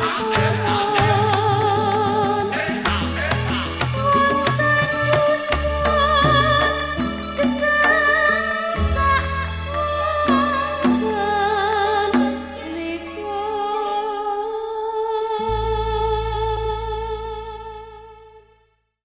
I